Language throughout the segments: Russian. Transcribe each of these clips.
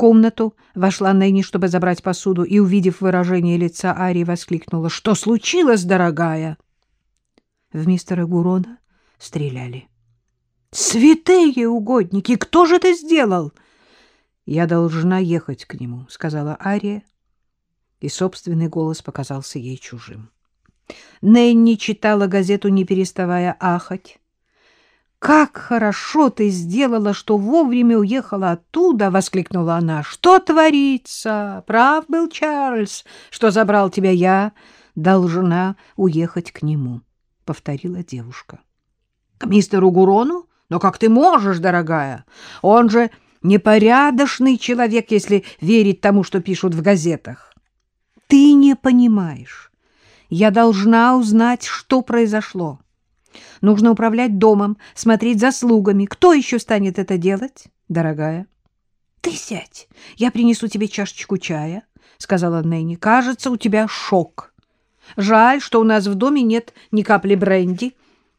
комнату вошла Нэнни, чтобы забрать посуду, и, увидев выражение лица Арии, воскликнула. — Что случилось, дорогая? В мистера Гурона стреляли. — Святые угодники! Кто же это сделал? — Я должна ехать к нему, — сказала Ария, и собственный голос показался ей чужим. Нэнни читала газету, не переставая ахать. «Как хорошо ты сделала, что вовремя уехала оттуда!» — воскликнула она. «Что творится? Прав был Чарльз, что забрал тебя я. Должна уехать к нему», — повторила девушка. «К мистеру Гурону? Но как ты можешь, дорогая? Он же непорядочный человек, если верить тому, что пишут в газетах. Ты не понимаешь. Я должна узнать, что произошло». Нужно управлять домом, смотреть за слугами. Кто еще станет это делать, дорогая? — Ты сядь, я принесу тебе чашечку чая, — сказала Нэнни. — Кажется, у тебя шок. Жаль, что у нас в доме нет ни капли бренди.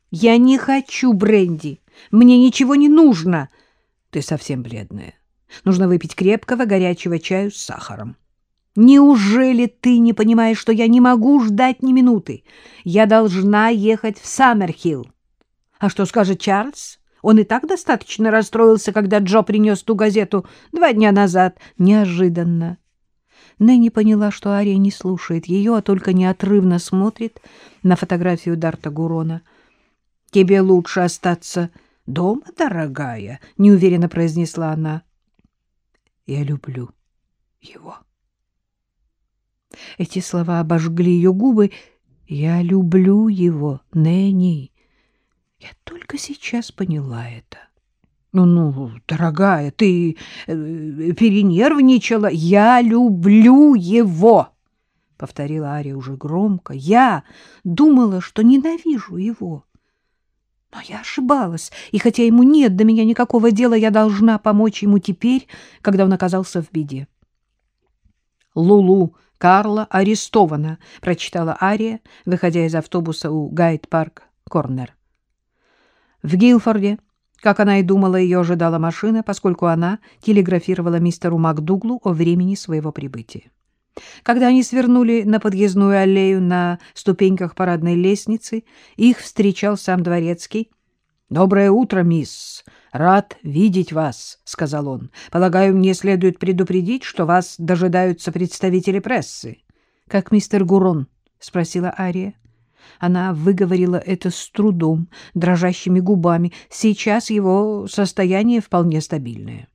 Я не хочу бренди. Мне ничего не нужно. Ты совсем бледная. Нужно выпить крепкого горячего чаю с сахаром. Неужели ты не понимаешь, что я не могу ждать ни минуты? Я должна ехать в Саммерхилл. А что скажет Чарльз? Он и так достаточно расстроился, когда Джо принес ту газету два дня назад. Неожиданно. Нэнни поняла, что Ария не слушает ее, а только неотрывно смотрит на фотографию Дарта Гурона. — Тебе лучше остаться дома, дорогая, — неуверенно произнесла она. — Я люблю его. Эти слова обожгли ее губы. «Я люблю его, Нэнни». Я только сейчас поняла это. «Ну, ну, дорогая, ты э, перенервничала. Я люблю его!» — повторила Ария уже громко. «Я думала, что ненавижу его». Но я ошибалась, и хотя ему нет до меня никакого дела, я должна помочь ему теперь, когда он оказался в беде. Лулу Карла арестована, прочитала Ария, выходя из автобуса у Гайд-парк Корнер. В Гилфорде, как она и думала, ее ожидала машина, поскольку она телеграфировала мистеру Макдуглу о времени своего прибытия. Когда они свернули на подъездную аллею на ступеньках парадной лестницы, их встречал сам дворецкий. «Доброе утро, мисс! Рад видеть вас», — сказал он. «Полагаю, мне следует предупредить, что вас дожидаются представители прессы». «Как мистер Гурон?» — спросила Ария. Она выговорила это с трудом, дрожащими губами. Сейчас его состояние вполне стабильное.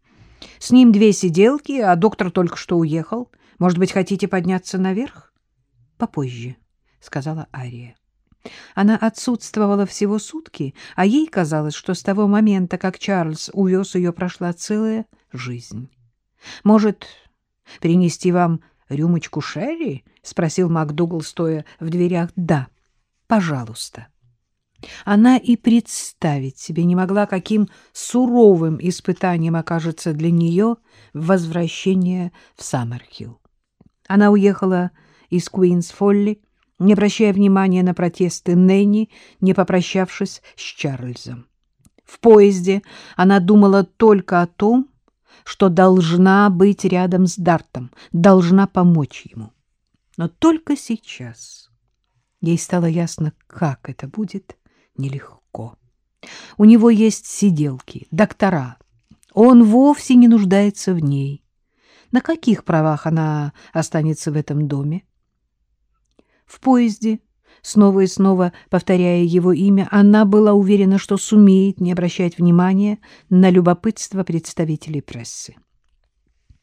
С ним две сиделки, а доктор только что уехал. Может быть, хотите подняться наверх? — Попозже, — сказала Ария. Она отсутствовала всего сутки, а ей казалось, что с того момента, как Чарльз увез ее, прошла целая жизнь. «Может, принести вам рюмочку Шерри?» — спросил МакДугал, стоя в дверях. «Да, пожалуйста». Она и представить себе не могла, каким суровым испытанием окажется для нее возвращение в Саммерхилл. Она уехала из Куинс-Фолли не обращая внимания на протесты Нэнни, не попрощавшись с Чарльзом. В поезде она думала только о том, что должна быть рядом с Дартом, должна помочь ему. Но только сейчас ей стало ясно, как это будет нелегко. У него есть сиделки, доктора. Он вовсе не нуждается в ней. На каких правах она останется в этом доме? В поезде, снова и снова повторяя его имя, она была уверена, что сумеет не обращать внимания на любопытство представителей прессы.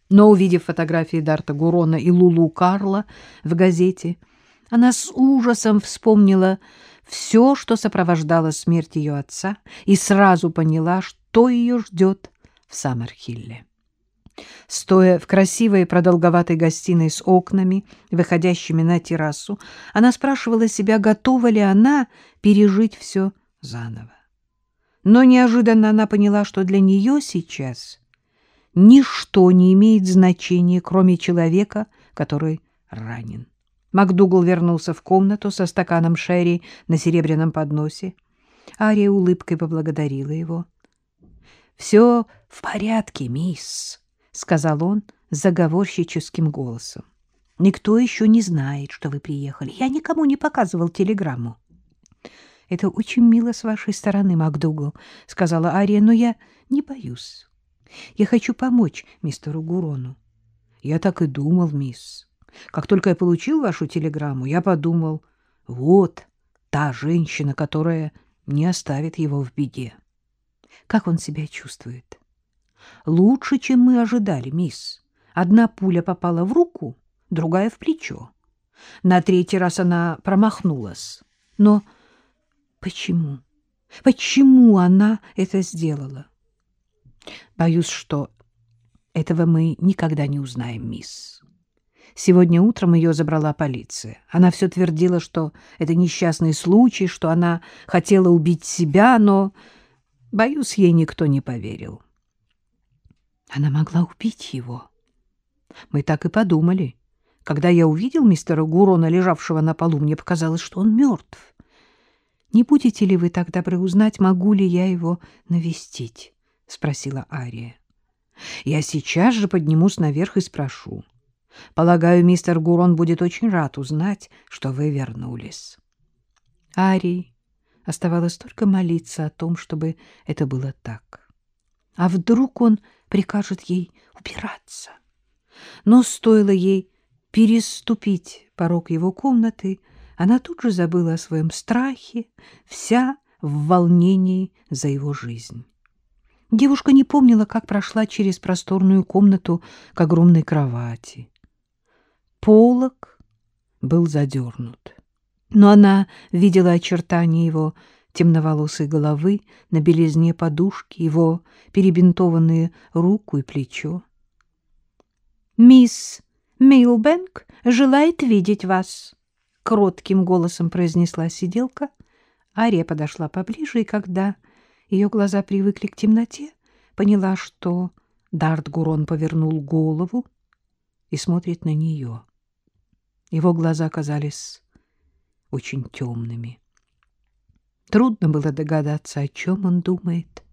Но, увидев фотографии Дарта Гурона и Лулу Карла в газете, она с ужасом вспомнила все, что сопровождало смерть ее отца, и сразу поняла, что ее ждет в Саммерхилле. Стоя в красивой продолговатой гостиной с окнами, выходящими на террасу, она спрашивала себя, готова ли она пережить все заново. Но неожиданно она поняла, что для нее сейчас ничто не имеет значения, кроме человека, который ранен. МакДугал вернулся в комнату со стаканом шерри на серебряном подносе. Ария улыбкой поблагодарила его. — Все в порядке, мисс, — сказал он заговорщическим голосом. — Никто еще не знает, что вы приехали. Я никому не показывал телеграмму. — Это очень мило с вашей стороны, МакДугал, — сказала Ария, — но я не боюсь. Я хочу помочь мистеру Гурону. — Я так и думал, мисс. Как только я получил вашу телеграмму, я подумал, вот та женщина, которая не оставит его в беде. Как он себя чувствует? Лучше, чем мы ожидали, мисс. Одна пуля попала в руку, другая в плечо. На третий раз она промахнулась. Но почему? Почему она это сделала? Боюсь, что этого мы никогда не узнаем, мисс. Сегодня утром ее забрала полиция. Она все твердила, что это несчастный случай, что она хотела убить себя, но, боюсь, ей никто не поверил. Она могла убить его. Мы так и подумали. Когда я увидел мистера Гурона, лежавшего на полу, мне показалось, что он мертв. Не будете ли вы так добры узнать, могу ли я его навестить? — спросила Ария. — Я сейчас же поднимусь наверх и спрошу. Полагаю, мистер Гурон будет очень рад узнать, что вы вернулись. Арии оставалось только молиться о том, чтобы это было так. А вдруг он прикажет ей убираться? Но стоило ей переступить порог его комнаты, она тут же забыла о своем страхе, вся в волнении за его жизнь. Девушка не помнила, как прошла через просторную комнату к огромной кровати. Полок был задернут, но она видела очертания его темноволосой головы на белизне подушки, его перебинтованные руку и плечо. — Мисс Милбэнк желает видеть вас, — кротким голосом произнесла сиделка. Ария подошла поближе, и когда ее глаза привыкли к темноте, поняла, что Дарт Гурон повернул голову и смотрит на нее. Его глаза казались очень темными. Трудно было догадаться, о чем он думает.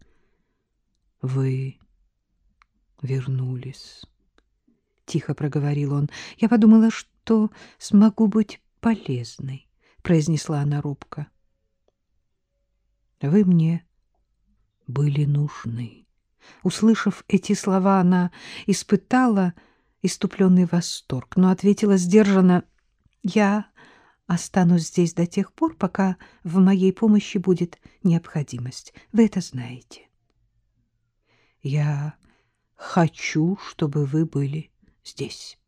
— Вы вернулись, — тихо проговорил он. — Я подумала, что смогу быть полезной, — произнесла она робко. — Вы мне были нужны. Услышав эти слова, она испытала иступленный восторг, но ответила сдержанно, «Я останусь здесь до тех пор, пока в моей помощи будет необходимость. Вы это знаете». «Я хочу, чтобы вы были здесь».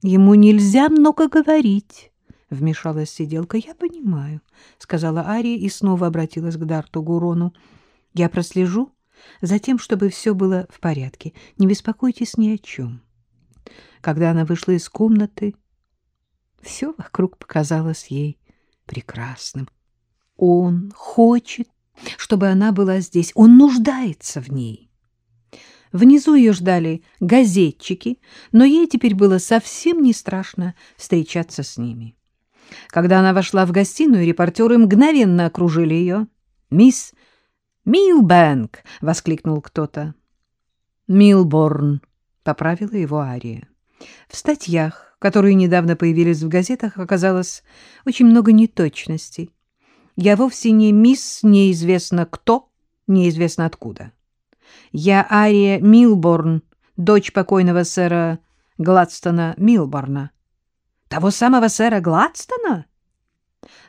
«Ему нельзя много говорить», — вмешалась сиделка. «Я понимаю», — сказала Ария и снова обратилась к Дарту Гурону. «Я прослежу за тем, чтобы все было в порядке. Не беспокойтесь ни о чем. Когда она вышла из комнаты, все вокруг показалось ей прекрасным. Он хочет, чтобы она была здесь. Он нуждается в ней. Внизу ее ждали газетчики, но ей теперь было совсем не страшно встречаться с ними. Когда она вошла в гостиную, репортеры мгновенно окружили ее. «Мисс «Милбэнк!» — воскликнул кто-то. «Милборн!» — поправила его Ария. В статьях, которые недавно появились в газетах, оказалось очень много неточностей. Я вовсе не мисс неизвестно кто, неизвестно откуда. Я Ария Милборн, дочь покойного сэра Гладстона Милборна. Того самого сэра Гладстона?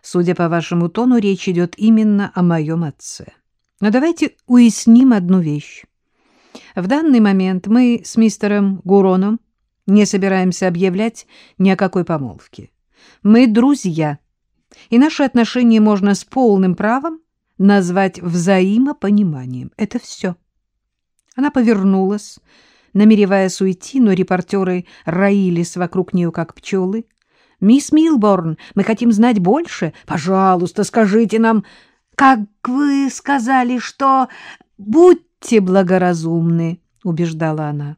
Судя по вашему тону, речь идет именно о моем отце. Но давайте уясним одну вещь. В данный момент мы с мистером Гуроном не собираемся объявлять ни о какой помолвке. Мы друзья, и наши отношения можно с полным правом назвать взаимопониманием. Это все. Она повернулась, намереваясь уйти, но репортеры роились вокруг нее, как пчелы. «Мисс Милборн, мы хотим знать больше. Пожалуйста, скажите нам...» как вы сказали, что будьте благоразумны, — убеждала она.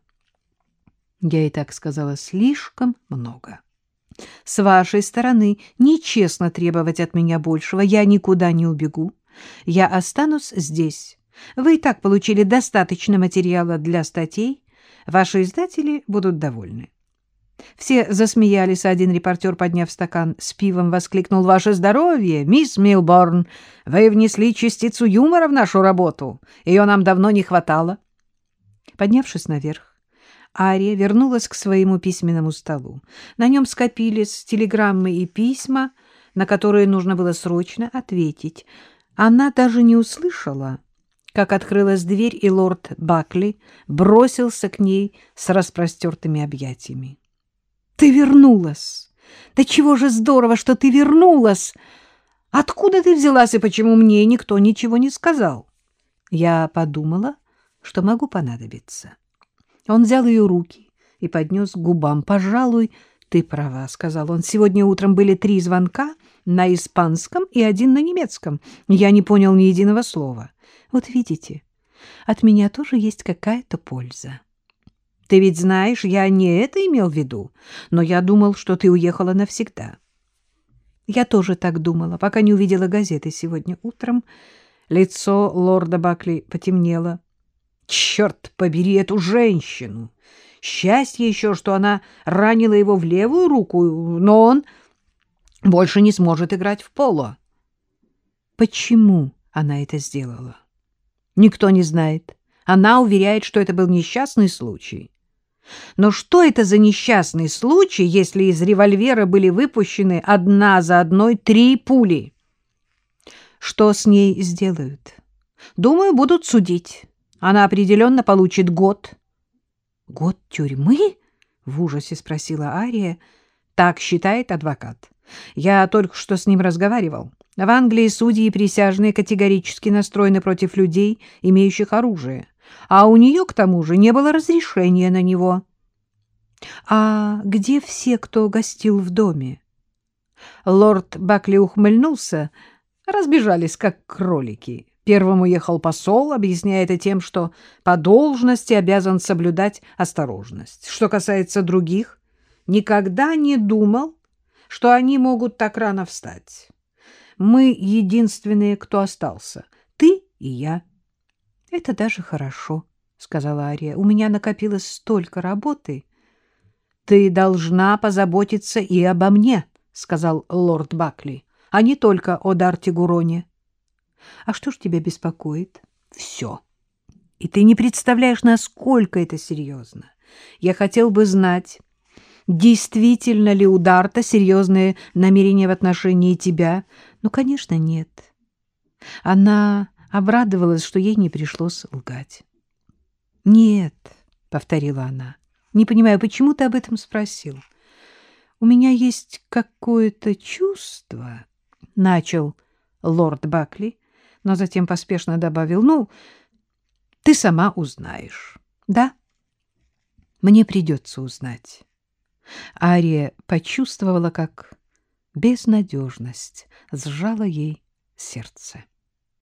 Я и так сказала слишком много. С вашей стороны нечестно требовать от меня большего. Я никуда не убегу. Я останусь здесь. Вы и так получили достаточно материала для статей. Ваши издатели будут довольны. Все засмеялись, а один репортер, подняв стакан с пивом, воскликнул «Ваше здоровье, мисс Милборн! Вы внесли частицу юмора в нашу работу. Ее нам давно не хватало». Поднявшись наверх, Ария вернулась к своему письменному столу. На нем скопились телеграммы и письма, на которые нужно было срочно ответить. Она даже не услышала, как открылась дверь, и лорд Бакли бросился к ней с распростертыми объятиями. Ты вернулась. Да чего же здорово, что ты вернулась. Откуда ты взялась и почему мне никто ничего не сказал? Я подумала, что могу понадобиться. Он взял ее руки и поднес к губам. Пожалуй, ты права, сказал он. Сегодня утром были три звонка на испанском и один на немецком. Я не понял ни единого слова. Вот видите, от меня тоже есть какая-то польза. Ты ведь знаешь, я не это имел в виду, но я думал, что ты уехала навсегда. Я тоже так думала, пока не увидела газеты сегодня утром. Лицо лорда Бакли потемнело. Черт побери эту женщину! Счастье еще, что она ранила его в левую руку, но он больше не сможет играть в поло. Почему она это сделала? Никто не знает. Она уверяет, что это был несчастный случай. Но что это за несчастный случай, если из револьвера были выпущены одна за одной три пули? Что с ней сделают? Думаю, будут судить. Она определенно получит год. — Год тюрьмы? — в ужасе спросила Ария. — Так считает адвокат. Я только что с ним разговаривал. В Англии судьи и присяжные категорически настроены против людей, имеющих оружие а у нее, к тому же, не было разрешения на него. — А где все, кто гостил в доме? Лорд Бакли ухмыльнулся, разбежались, как кролики. Первым уехал посол, объясняя это тем, что по должности обязан соблюдать осторожность. Что касается других, никогда не думал, что они могут так рано встать. Мы единственные, кто остался, ты и я. — Это даже хорошо, — сказала Ария. — У меня накопилось столько работы. — Ты должна позаботиться и обо мне, — сказал лорд Бакли, — а не только о Дарте Гуроне. — А что ж тебя беспокоит? — Все. И ты не представляешь, насколько это серьезно. Я хотел бы знать, действительно ли у Дарта серьезные намерения в отношении тебя. Ну, конечно, нет. Она обрадовалась, что ей не пришлось лгать. — Нет, — повторила она, — не понимаю, почему ты об этом спросил? — У меня есть какое-то чувство, — начал лорд Бакли, но затем поспешно добавил, — ну, ты сама узнаешь. — Да? Мне придется узнать. Ария почувствовала, как безнадежность сжала ей сердце.